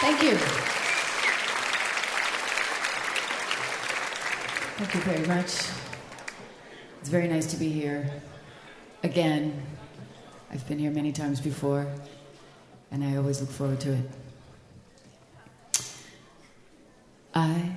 Thank you. Thank you very much. It's very nice to be here again. I've been here many times before, and I always look forward to it. I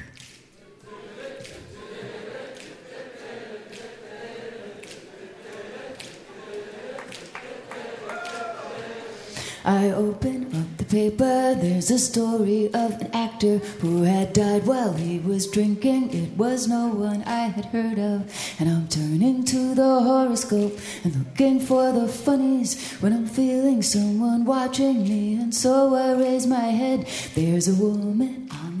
I open up the paper. There's a story of an actor who had died while he was drinking. It was no one I had heard of. And I'm turning to the horoscope and looking for the funnies when I'm feeling someone watching me. And so I raise my head. There's a woman on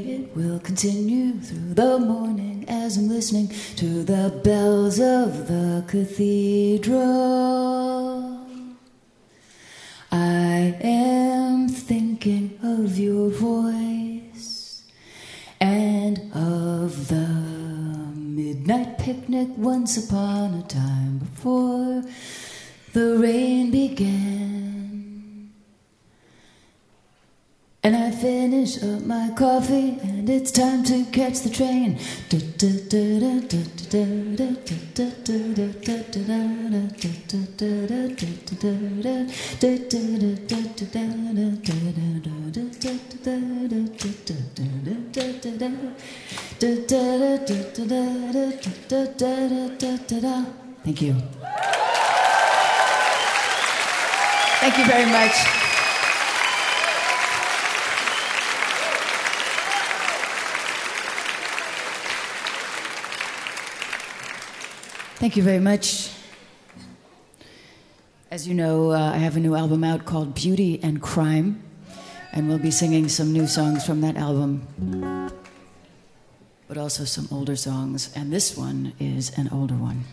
will continue through the morning as I'm listening to the bells of the cathedral. I am thinking of your voice and of the midnight picnic once upon a time before the rain began. And I finish up my coffee, and it's time to catch the train. Thank you. Thank you very much. Thank you very much. As you know, uh, I have a new album out called Beauty and Crime, and we'll be singing some new songs from that album, but also some older songs, and this one is an older one.